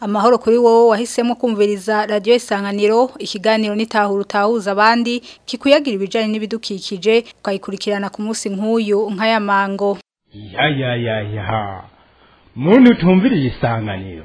amahoro kuri wowe wahisemo kumviriza radiyo isanganiro ikiganiro n'itahura utahuza abandi kikuyagira ibijyanye n'ibidukikije ukayikurikirana ku munsi nk'uyu nk'aya mango ya ya ya ya muntu utumviriye isanganiro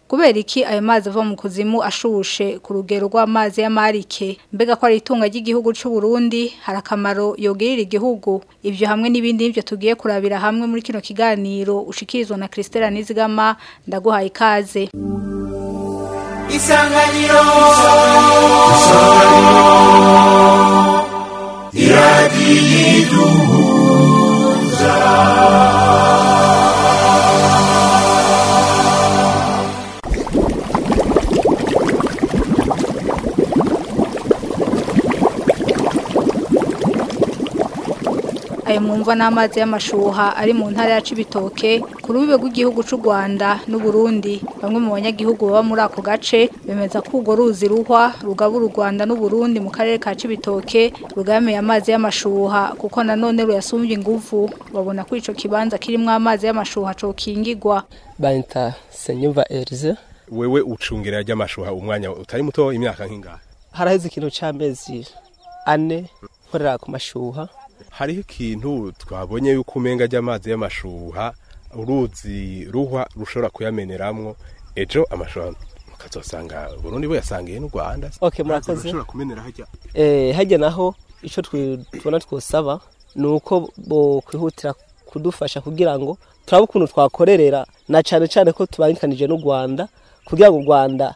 kubera iki ayo mazi ava mu kuzimu ashushe ku rugero rw'amazi y'amarike mbega ko ari itunga ry'igihugu cy'u Burundi hari akamaro yogirira igihugu ibyo hamwe n'ibindi n'ibyo tugiye kurabira hamwe muri kino kiganiro ushikirizwa na Christelle Nizigama ndaguhaye ikaze isanganiro isanganiro iradiyo Hallelujah. ayo mwumva n'amazi y'amashuha ari mu ntara ya Cibitoke ku rubibe rw'igihugu cy'u Rwanda n’u Burundi bamwe mu banyagihugu baba muri ako gace bemeza ko urwo ruzi ruhwa rugabura u Rwanda n'Uburundi mu karere ka Cibitoke rugamiye amazi y'amashuha kuko nanone ruyasumbye ingufu babona ko icyo kibanza kirimo amazi y'amashuha cokingigwa banta senyumva Elze wewe ucungira ry'amashuha umwanya utari muto imyaka nk'ingahe haraheze ikintu cy'amezi ane nkorera ku mashuha hariho ikintu twabonye yuko umenga ajya y'amashuha uruzi ruhwa rushobora kuyameneramwo ejo amashuha ukazasanga burundi yasangiye n'u rwanda murakoze hajya eh, naho icyo tubona twosaba ni uko kwihutira kudufasha kugira ngo turaba ukuntu twakorerera na cyane cyane ko tubangikanije n'u rwanda kugira ngo u rwanda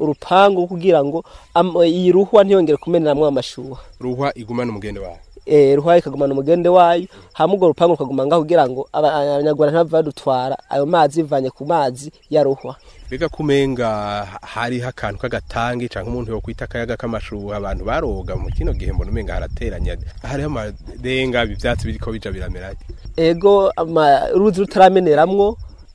urupangu kugira ngo iyi ruhwa ntiyongere kumeneramo amashyuha ruhwa igumane umugende wawe Eh, ruhaya ikagumana umugende wayo hamugora urupangu rukaguma ngaho kugira ngo abanyarwanda ntibave ayo mazi bivanye ku mazi ya ruhwa mbega kumenga hariho akantu k'agatange cyangwa umuntu yo kwita akayaga k'amashu abantu baroga mu kino gihe mbona umenga harateranye hariho amarenga ibyatsi biriko bija biramera ego uruzi rutarameneramwo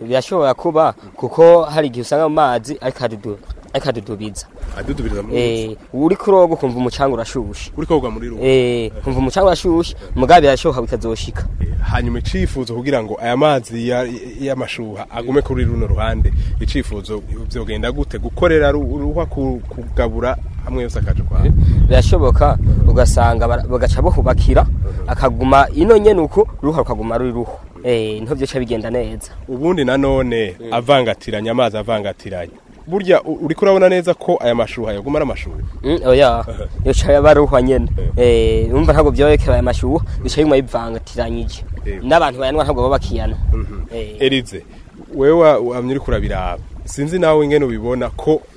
birashobora kuba kuko hari igihe usanga mu mazi ariko ariduka ariko adudubiriza adudubiriza eh uri kuroga kumva umucanga urashushe uri koga muri rugo eh kumva umucanga urashushe mugabe yashoka bikazoshika eh, hanyuma icifuzo kugira ngo aya mazi y'amashuha agume kuri runo ruhande icifuzo byogenda gute gukorera ruha kugabura hamwe yose akaje kwa birashoboka ugasanga bagaca bohubakira akaguma ino nyene uko ruha rukaguma ruri ruho eh nto byo bigenda neza ubundi nanone avangatiranya amazi avangatiranya burya uri kurabona neza ko aya mashuha yaguma ari amashuha mm, oya oh yicaye baruhwa nyene eh. Eh, urumva ntabwo byoreka aya mashuha bicaye bimwe bivangatiranyije eh. n'abantu bayanwa ntabwo baba bakiyana mm-hmm. erize wewe wamye uri kurabiraba sinzi nawe ingene ubibona ko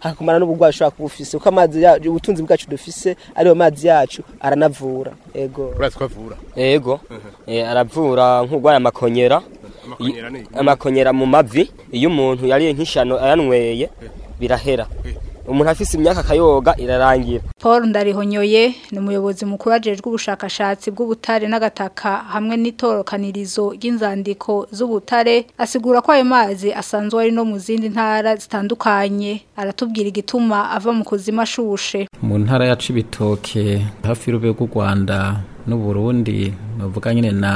hakakumara n'uburwayi ushobora kuba ufise kuko amazi ubutunzi bwacu dufise ariyo mazi yacu aranavura yego ego eh, aravura nk'urwaye amakonyera amakonyera mu mavi iyo umuntu yariye nk'ishano ayanyweye birahera umuntu afise imyaka akayoga irarangira paul ndarihonyoye ni umuyobozi mukuru ajejwe ubushakashatsi bw'ubutare n'agataka hamwe n'itorokanirizo ry'inzandiko z'ubutare asigura ko ayo mazi asanzwe ari no mu zindi ntara zitandukanye aratubwira igituma ava mu kuzima ashushe mu ntara ya cibitoke hafi y'urube rw'u rwanda n'u Burundi bavuga nyine na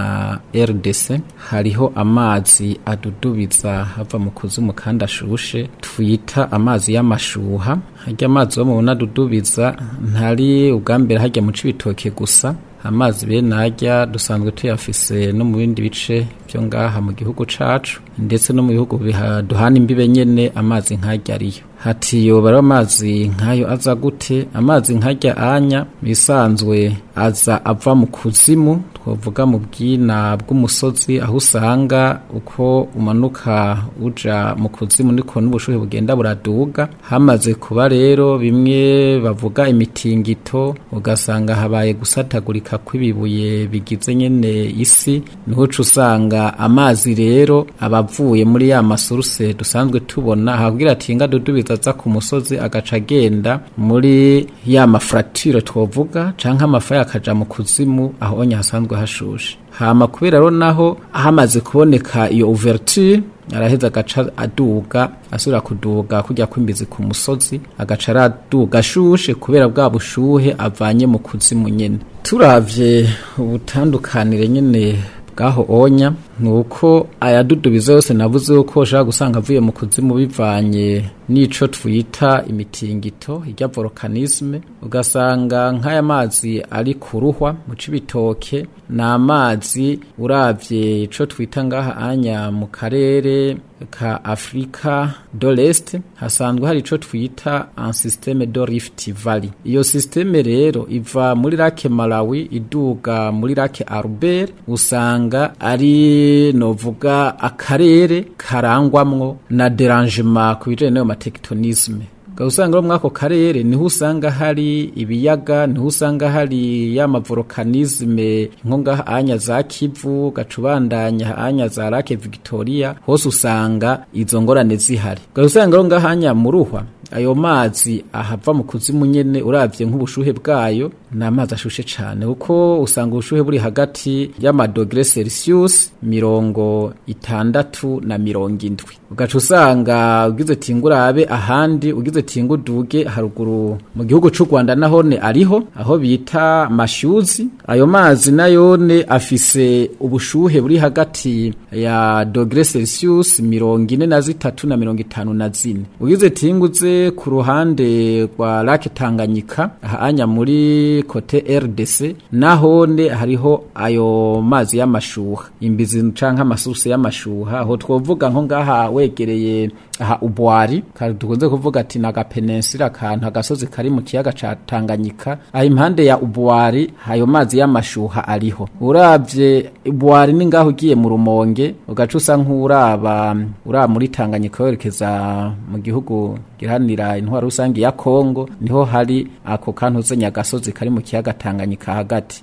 RDC hariho amazi adudubiza hava mu kuzumu kandi ashushe twita amazi y'amashuha harya amazi yo mubona adudubiza ntari ubwa mbere harya mu cibitoke gusa amazi bene ajya dusanzwe tuyafise no mu bindi bice byo ngaha mu gihugu cacu ndetse no mu bihugu duhana imbibe nyene amazi nkajya ariyo hati yobara amazi nkayo aza gute amazi nkajya anya bisanzwe aza ava mu kuzimu twavuga mu bwina bw'umusozi aho usanga uko umanuka uja mu kuzimu niko n'ubushuhe bugenda buraduga hamaze kuba rero bimwe bavuga imitingito ugasanga habaye gusatagurika kw'ibibuye bigize nyene isi niho usanga amazi rero abavuye muri ya masuruse dusanzwe tubona hakugira atinga dudubiza aza ku musozi agaca agenda muri ya mafuratiro twavuga canke amafa yakaja mu kuzimu aho nyasanzwe ntabwo hashushe hama kubera rero naho ahamaze kuboneka iyo ouverture araheza agaca aduga asubira kuduga kujya kwimbizi ku musozi agaca araduga ashushe kubera bwa bushuhe avanye mu kuzimu nyine. turavye ubutandukanire nyine bwaho onya ni uko ayadudubiza yose navuze uko ushobora gusanga avuye mu kuzimu bivanye nicyo twita imitingito ijya volcanisme ugasanga nk'aya mazi ari kuruhwa mu cibitoke na amazi uravye ico twita ngaha anya mu karere ka Afrika do l'Est hasanzwe hari icyo twita un do de Rift Valley iyo système rero iva muri Lake Malawi iduga muri Lake Albert usanga ari novuga akarere karangwamwo na derangema ku bijanye n'ayo matectonisme ukaba usanga no muri ako karere niho usanga hari ibiyaga niho usanga hari ya mavorokanizme nko ngaha za kivu gacubandanya anya za lake victoria hose usanga izo ngorane zihari ukaba usanga no ngaha muruhwa ayo mazi ahava mu kuzimu nyene uravye nk'ubushuhe bwayo ni amazi ashushe cane kuko usanga ubushuhe buri hagati y'amadogere celsius mirongo itandatu na mirongo indwi ugaca usanga ugize tingurabe ahandi ugize tinguduge haruguru mu gihugu c'u rwanda nahone ariho aho bita mashyuzi ayo mazi nayone afise ubushuhe buri hagati ya dogere celsius mirongo ine na zitatu na mirongo itanu na zine ugize tinguze ku ruhande rwa lake tanganyika hanya muri kote rdc nahone hariho ayo mazi y'amashuha imbizi canke amasusi y'amashuha aho twovuga nko ngaha wegereye aha ubwari dukunze kuvuga ati ni agapeninsira kantu agasozi kari mu kiyaga cya tanganyika aha impande ya ubwari ayo mazi y'amashuha ariho urabye ubwari ni ngaho ugiye mu rumonge ugaca nk'uraba ura muri tanganyika werekeza mu gihugu gihanira intwaro rusange ya kongo niho hari ako kantuze nyagasozi kari mu kiyaga tanganyika hagati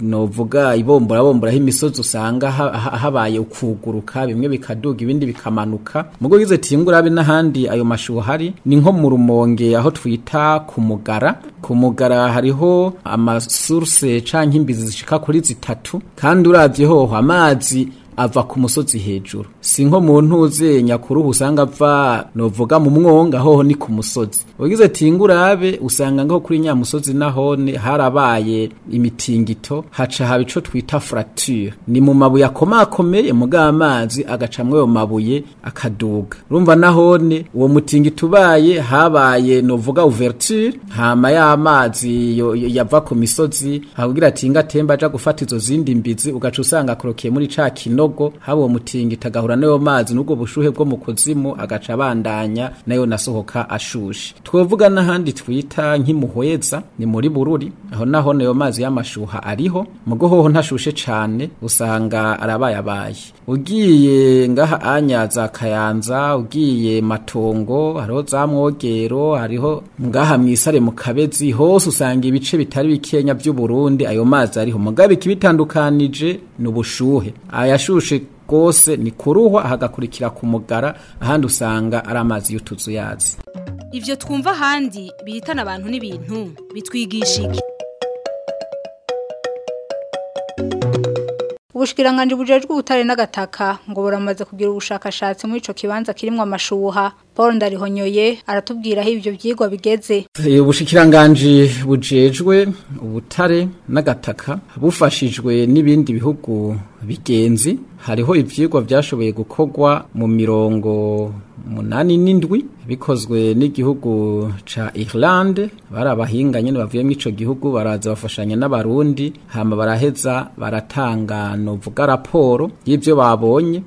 novuga ibombora bombora imisozi usanga habaye ukuguruka bimwe bikaduga ibindi bikamanuka mugo gize timgurabe n'ahandi ayo mashuho hari ni nko mu rumonge aho twita mugara ku mugara hariho amasurse canke imbizi zishika kuri zitatu kandi uravye hoho amazi ava ku musozi hejuru si nko mu ntuzi nyakuru usanga ava novuga mu mwonga hoho ni ku musozi ugize ati ngurabe usanga ngaho kuri nyamusozi nahone harabaye imitingito haca haba ico twita fracture ni mu mabuye akomakomeye muga amazi agaca mweyo mabuye akaduga urumva nahone uwo mutingito ubaye habaye novuga ouverture hama y'amazi yava ku misozi hakugira ati ngatemba aja gufata izo zindi mbizi ugaca usanga akorokeye muri ca kino Nyabarongo haba uwo mutingita agahura n'ayo mazi n'ubwo bushuhe bwo mu kuzimu agaca abandanya nayo nasohoka ashushe twovuga n'ahandi twita nk'imuhweza ni muri bururi aho naho nayo mazi y'amashuha ariho mugo hoho ntashushe cane usanga arabayabaye ugiye ngaha anyaza kayanza ugiye matongo hariho za mwogero hariho ngaha mwisare mu kabezi hose usanga ibice bitari bikenya by'u Burundi ayo mazi ariho mugabe kibitandukanije n'ubushuhe ayashuhe avyibushe kose ni kuruhwa hagakurikira ku mugara ahandi usanga ari amazi y'utuzu yazi ivyo twumva ahandi bihitana abantu n'ibintu iki. ubushikiranganje bujejwe ubutare n'agataka ngo buramaze kugira ubushakashatsi muri ico kibanza kirimwo amashuha paul ndarihonyoye aratubwira aho ibyo byigwa bigeze ubushikiranganje bujejwe ubutare n'agataka bufashijwe n'ibindi bihugu bigenzi hariho ibyigwa byashoboye gukogwa mu mirongo munani n'indwi bikozwe n'igihugu ca Irlande bari abahinga nyene bavuye mu ico gihugu baraza bafashanya n'abarundi hama baraheza baratanga novuga raporo y'ivyo babonye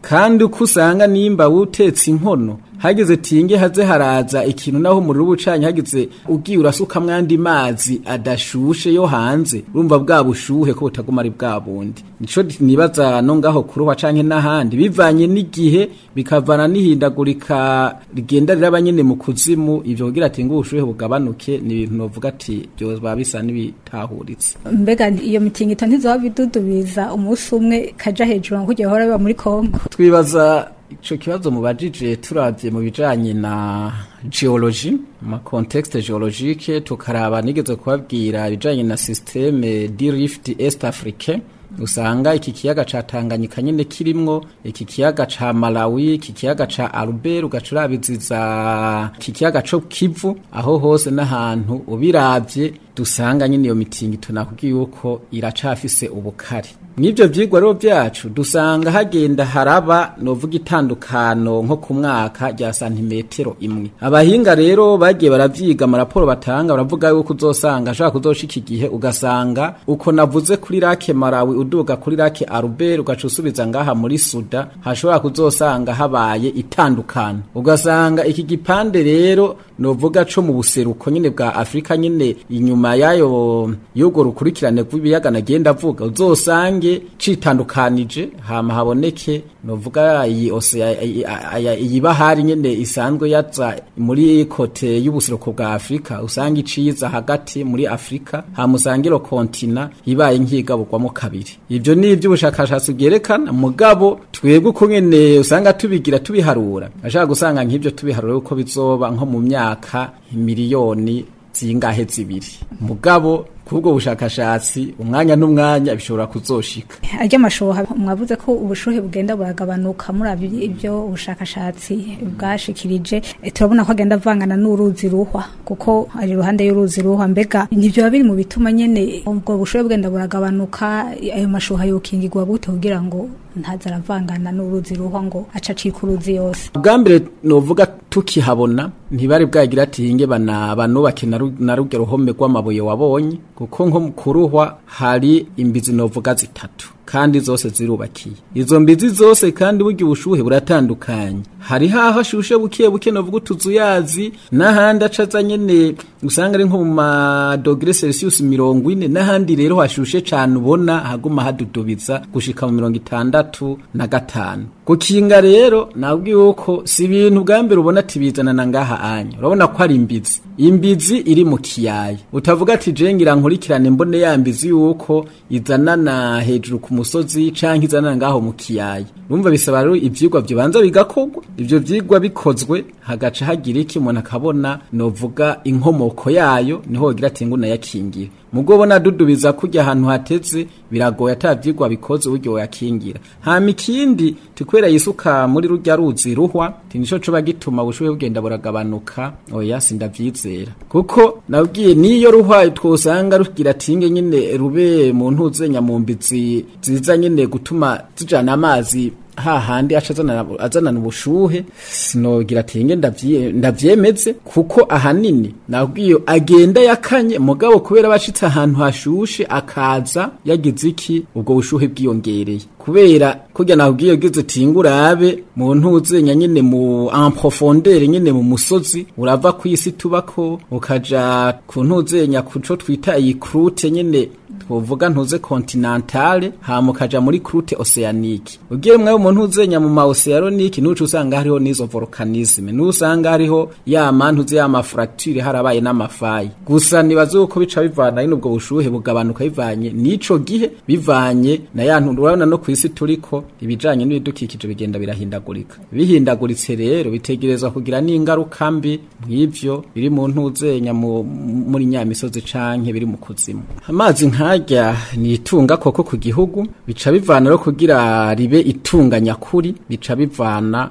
kandi uko usanga nimba wutetse inkono hageze tinge haze haraza ikintu naho umuriro w'ubucanyi hageze ugiye urasukamwo andi mazi adashushe yo hanze urumva bwa bushuhe ko butaguma ari bwa bundi nicyo nibaza no ngaho kuruba canke n'ahandi bivanye n'igihe bikavana n'ihindagurika rigenda riraba mu kuzimu ivyo kugira ati ubushuhe bugabanuke ni ibintu novuga ati byoba bisa n'ibitahuritse mbega iyo mikingito ntizoba bidudubiza umunsi umwe kaja hejuru ngo ujye yakorewe muri kongo twibaza icyo kibazo mubajije turabye mu bijyanye na geology ama contexte geologique tukaraba nigeze kubabwira ibijyanye na systeme drift rift est africaine usanga iki kiyaga ca Tanganyika nyene kirimwo iki kiyaga ca Malawi iki kiyaga ca Albert ugacurabiziza iki kiyaga co Kivu aho hose n'ahantu ubiravye dusanga nyine iyo mitingito nakubwiye yuko iracafise ubukare n'ibyo byigwa rero byacu dusanga hagenda haraba novuga itandukano nko ku mwaka rya santimetero imwe abahinga rero bagiye baravyiga amaraporo batanga baravuga yuko uzosanga ashaka kuzoca iki gihe ugasanga uko navuze kuri rake marawi uduga kuri rake aruberi ugacusubiza usubiza ngaha muri suda hashobora kuzosanga habaye itandukano ugasanga iki gipande rero novuga co mu buseruko nyine bwa Afrika nyine inyuma nyuma y'ayo y'urwo rukurikirane rw'ibiyaga nagenda avuga uzosange citandukanije hama haboneke novuga iyi iyi hari nyene isanzwe yaza muri kote y'ubuseruko bwa Afrika usange iciza hagati muri Afrika ha hamusangiro kontina ibaye nkigaburwamo kabiri Ibyo ni ivy'ubushakashatsi byerekana mugabo twebwe uko nyene usanga tubigira tubiharura ashaka gusanga nk'ivyo tubiharura uko bizoba nko mu myaka miliyoni z'ingahe zibiri mugabo kubwo bushakashatsi umwanya n'umwanya bishobora kuzoshika ajya mashoha mwavuze ko ubushuhe bugenda buragabanuka muri ibyo bushakashatsi bwashikirije eh, turabona ko agenda avangana n'uruzi ruhwa kuko ari iruhande y'uruzi ruhwa mbega nibyo biba biri mu bituma nyene ubwo bushuhe bugenda buragabanuka ayo mashuha yokingirwa gute kugira ngo ntazaravangana n'uruzi ruhwa ngo acacika uruzi yose ubwa mbere nuvuga tukihabona ntibari bwagira ati hinge banaba na rugero home rw'amabuye wabonye kuko nko mu hari imbizi novuga zitatu kandi zose zirubakiye izo mbizi zose kandi burya ubushuhe buratandukanye hari haho ashushe buke buke novuga tuzuyazi n'ahandi acaza nyene usanga ari nko mu ma degré Celsius 40 n'ahandi rero hashushe cyane ubona haguma hadudubiza gushika mu 65 na gatanu gukinga rero nabwi uko si ibintu bwa mbere ubona ati na ngaha anya urabona ko ari imbizi imbizi iri mu kiyaye utavuga ati jengira nkurikirane mbone yambizi yuko izana na hejuru ku musozi canke izanira ngaho mu kiyaya urumva bisaba rero ivyigwa vyobanza bigakorwa ivyo vyigwa bikozwe hagaca hagira iki umuntu akabona novuga inkomoko yayo niho wogira ati nguna yakingira mugo bona dudubiza kujya ahantu hateze biragoye atavyigwa bikoze buryo yakingira hama ikindi tukwera yisuka muri rujya ruzi ruhwa tinico coba gituma bushuwe bugenda buragabanuka oya sindavyizera kuko nabwiye niyo ruhwa twosanga rugira tinge nyine rube mu ntuze nyamumbizi ziza nyine gutuma zijana amazi hahandi aca azanana ubushuhe sinogira ati ndabyemeze kuko ahanini nabwiyo agenda yakanye mugabo kubera abashitse ahantu hashushe akaza yagize iki ubwo bushuhe bwiyongereye kubera kujya nakubwiye ugize uti ngurabe mu ntuze nyine mu amprofondere nyine mu musozi urava ku isi tubako ukaja ku ntuze nyakuco twita iyi krute nyine twovuga ntuze continentale ha ukaja muri krute oceanique ugiye mwe mu ntuze nya mu ma oceanique nucu usanga hariho nizo volcanisme nusanga hariho ya mantuze ya mafracture harabaye n'amafayi gusa uko bica bivana n'ubwo bushuhe bugabanuka bivanye nico gihe bivanye na yantu urabona no ku isi turiko ibijanye n'ibidukikije bigenda birahindagurika bihindaguritse rero bitegereza kugira n'ingaruka mbi mw'ivyo biri mu ntuzenya muri nyamisozi canke biri mu kuzimu amazi nkajya ni itunga koko ku gihugu bica bivana rero kugira ribe itunga nyakuri bica bivana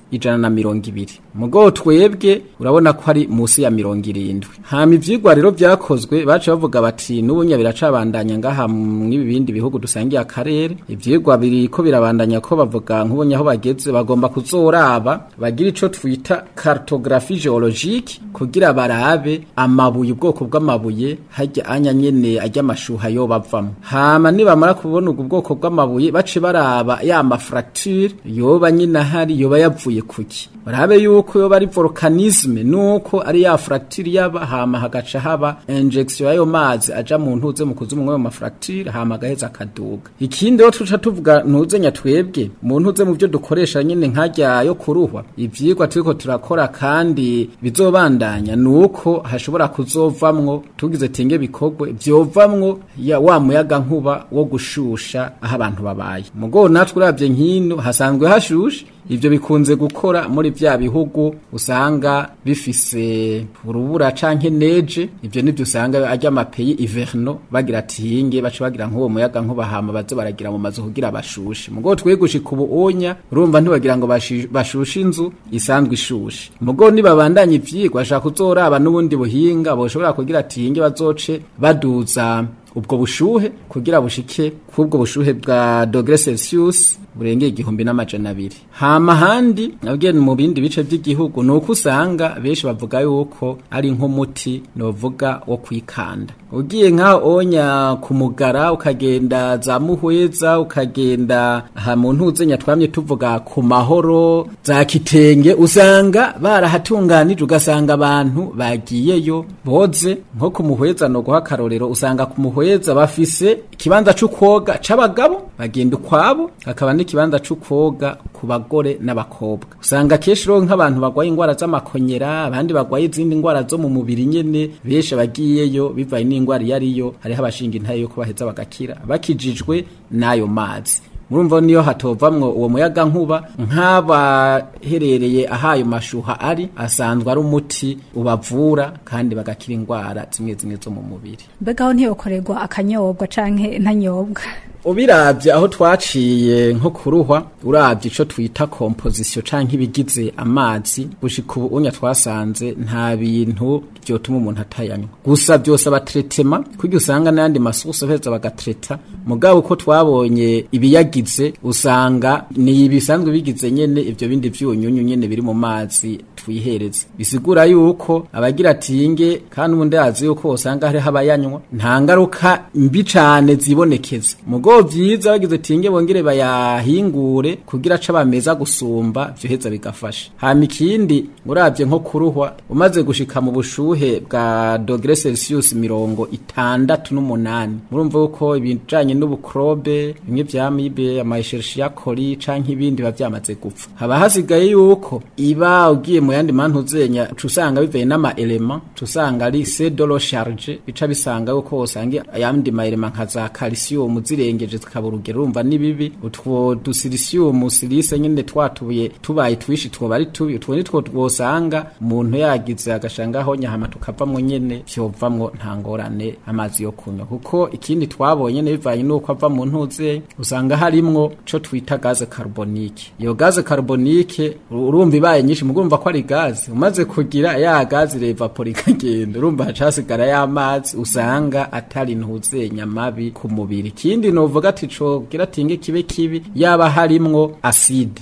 ijana na mirongo ibiri mugo twebwe urabona ko ari munsi ya mirongo irindwi hama ibyigwa rero byakozwe baca bavuga bati n'ubunya biracabandanya ngaha mw'ibindi bihugu dusangiye akarere ibyigwa biriko birabandanya ko bavuga nk'ubunya aho bageze bagomba kuzoraba bagira icyo twita cartographie géologique kugira barabe amabuye ubwoko bw'amabuye hajya anya nyene ajya amashuha yo bavamo hama nibamara kubona ubwo bwoko bw'amabuye bace baraba ya mafracture yoba nyina hari yoba yapfuye bishingiye kuki barabe yuko yo bari volcanisme nuko ari ya fracture yaba hama hagaca haba injection yayo mazi aja mu ntuze mu kuzuma mu mafracture hama gaheza kaduga ikindi rero tuca tuvuga ntuze nyatwebwe mu ntuze mu byo dukoresha nyine nkajya yo kuruhwa ivyigwa turiko turakora kandi bizobandanya nuko hashobora kuzovamwo tugize tenge bikogwe byovamwo ya wa muyaga nkuba wo gushusha aha abantu babaye mugo natwe uravye nkino hasanzwe hashusha ibyo bikunze gukora muri bya bihugu usanga bifise urubura canke neje ibyo nivyo usanga ajya amapeyi iverno bagira ati hinge baca bagira nk'uwo muyaga nk'ubahama bazo baragira mu mazu kugira bashushe mugo twegushyika ubuonya urumva ntibagira ngo bashushe inzu isanzwe ishushe mugo nibabandanya ibyigwa bashaka kuzoraba n'ubundi buhinga boshobora kugira ati hinge bazoce baduza ubwo bushuhe kugira bushike kubwo bushuhe bwa dogere celsius burenge igihumbi n'amajana abiri hama handi nabwiye mu bindi bice by'igihugu ni uko usanga benshi bavuga yuko ari nk'umuti novuga wo kwikanda ugiye nka onya ku mugara ukagenda za muhweza ukagenda aha mu ntuze nyatwamye tuvuga ku mahoro za kitenge usanga barahatunganije ugasanga abantu bagiyeyo boze nko ku muhweza no guha akarorero usanga ku muhweza bafise ikibanza c'ukoga c'abagabo bagenda ukwabo hakaba n'ikibanza cy'ukoga ku bagore n'abakobwa usanga akenshi rero nk'abantu bagwaye indwara z'amakonyera abandi bagwaye izindi ndwara zo mu mubiri nyine benshi bagiyeyo bivaye n'indwara iyo ariyo hariho abashinga intare yo kubaheza bagakira bakijijwe n'ayo mazi murumva niyo hatovamwo uwo muyaga nkuba nk'abaherereye ahayo mashuha ari asanzwe ari umuti ubavura kandi bagakira indwara zimwe zimwe zo mu mubiri mbegaho ntiyokorerwa akanyobwa canke ntanyobwa ubirabye aho twaciye nko kuruhwa urabye icyo twita kompozisiyo cyangwa ibigize amazi gushika ubu unya twasanze nta bintu byotuma umuntu atayanywa gusa byose abateretema kuko usanga n'ayandi masuku aheza bagatereta mugabo uko twabonye ibiyagize usanga ni ibisanzwe bigize nyine ibyo bindi byunyunyu nyine biri mu mazi twihereze bisigura yuko abagira atinge kandi ubundi azi yuko usanga hariho abayanywa nta ngaruka mbi cyane zibonekeza mugo ngo vyiza bagize tinge bongere bayahingure kugira aca bameza gusumba vyoheza bigafasha hama ikindi uravye nko kuruhwa umaze gushika mu bushuhe bwa dogere celsius mirongo itandatu n'umunani murumva yuko ibijanye n'ubukrobe bimwe vya mibe ya kori canke ibindi biba vyamaze gupfa haba hasigaye yuko iba ugiye mu yandi mantu zenya cusanga bivuye n'ama element cusanga ari sedolo charge bica bisanga yuko wosanga yandi ma element nka za calcium zirenge twarengeje tukaba urugero urumva ni utwo dusirisiyumu sirise nyine twatubuye tubaye twishi twoba ari tubi utwo nitwo twosanga umuntu yagize agashangaho nyahama tukavamwo nyene vyovamwo nta ngorane amazi yo kunywa kuko ikindi twabonye bivanye nuko ava mu ntuze usanga harimwo co twita gaze carbonique iyo gaze carbonique urumva ibaye nyinshi mugumva ko ari gaze umaze kugira ya gaze revapor ikagenda urumva hacasigara y'amazi usanga atari ntuze nyamabi ku mubiri ikindi no yovuga ati cokira tinge kibe kibi yaba harimwo acide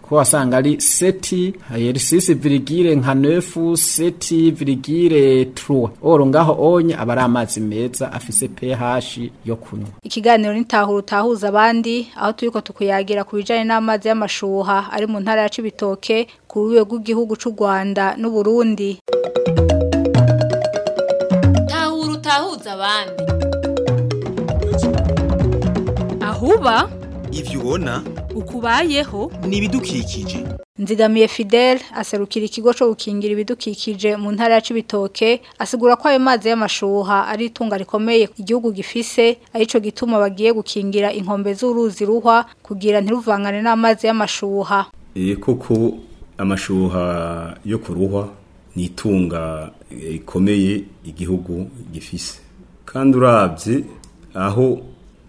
ko wasanga ari seti erisisi virigire nka nefu seti virigire turuwa oro ngaho onye aba amazi meza afise pH yo kunywa ikiganiro nitahura utahuza abandi aho turiko tukuyagira ku bijanye n'amazi y'amashuha ari mu ntara ya Cibitoke ku ruwe rw'igihugu cy’u Rwanda n'u Burundi tahura utahuza abandi ahuba ivyo ubona ukubayeho n'ibidukikije nzigamiye fidel aserukira ikigo cyo gukingira ibidukikije mu ntara ya cibitoke asigura ko ayo mazi y'amashuha ari itunga rikomeye igihugu gifise arico gituma bagiye gukingira inkombe z'uruzi ruhwa kugira ntiruvangane n'amazi y'amashuha e eh, koko amashuha yo ku ruhwa ni itunga rikomeye igihugu gifise kandi urabye aho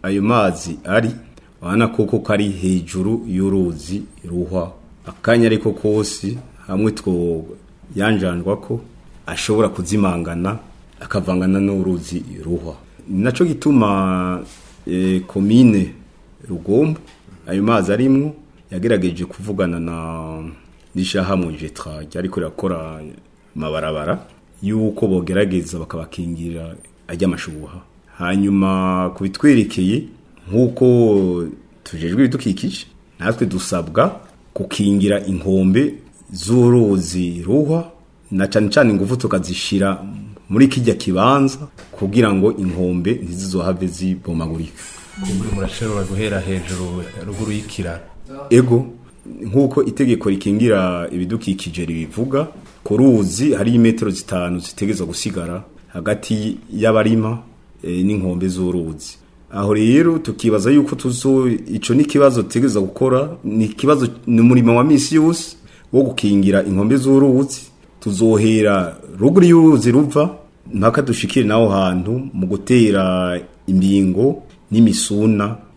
ayo mazi ari urabona koko kari hejuru y'uruzi ruhwa akanya ariko kose hamwe two yanjanjwa ko ashobora kuzimangana akavangana n'uruzi ruhwa nacyo gituma komine e, Rugombo ayo mazi arimwo yagerageje kuvugana na n'ishyirahamwe jetwajya ariko rirakora amabarabara y'uko bogerageza bakabakingira ajya amashubuha hanyuma ku bitwerekeye nk'uko tujejwe ibidukikije natwe dusabwa gukingira inkombe z'uruzi ruhwa na cyane cyane ingufu tukazishyira muri kijya kibanza kugira ngo inkombe ntizizohave zibomagurika kuburi murashobora guhera hejuru ruguru y'ikiraro ego nk'uko itegeko rikingira ibidukikije ribivuga ku ruzi hari imetero zitanu zitegereza gusigara hagati y'abarima eh, n'inkombe z'uruzi aho rero tukibaza yuko tuzo icyo nikibazo ikibazo gukora ni ikibazo ni umurimo wa minsi yose wo gukingira inkombe z'uruzi tuzohera ruguru y'uruzi ruva mpaka dushikire n'aho hantu mu gutera imbingo n'imisuna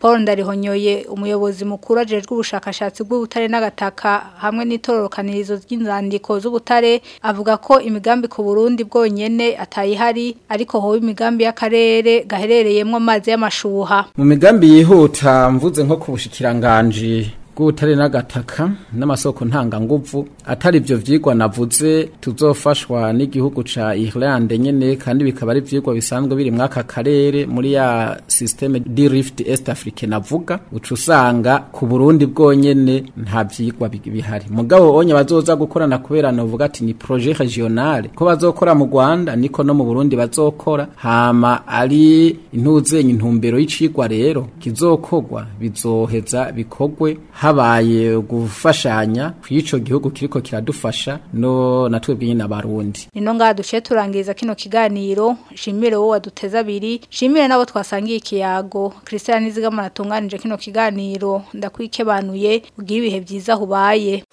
paul ndarihonyoye umuyobozi mukuru ajejwe ubushakashatsi bw'ubutare n'agataka hamwe n'itororokanirizo ry'inzandiko z'ubutare avuga ko imigambi ku burundi bwonyine atayihari ariko hoba imigambi y'akarere gaherereyemo amazi y'amashuha mu migambi yihuta mvuze nko ku bushikiranganje bw'ubutare n'agataka n'amasoko ntangangupfu atari ibyo byigwa navuze tuzofashwa n'igihugu ca Ireland nyene kandi bikaba ari byigwa bisanzwe biri mwaka karere muri ya systeme drift East Africa navuga ucusanga ku Burundi bwonyene nta vyigwa bihari mugabo onye bazoza gukora na kubera uvuga ati ni projet regional ko bazokora mu Rwanda niko no mu Burundi bazokora hama ari intuzenye intumbero y'icigwa rero kizokogwa bizoheza bikogwe habaye gufashanya ku gihugu kiriko kiradufasha no natwebwe nyine abarundi nino ngaha duciye turangiza kino kiganiro shimire wowe waduteze abiri shimire nabo twasangiye ikiyago christian nizigama natunganije kino kiganiro ndakwikebanuye ubwire ibihe byiza hubaye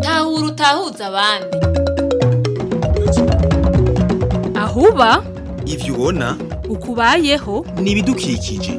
tahura utahuza abandi ahuba ibyo ubona ukubayeho n'ibidukikije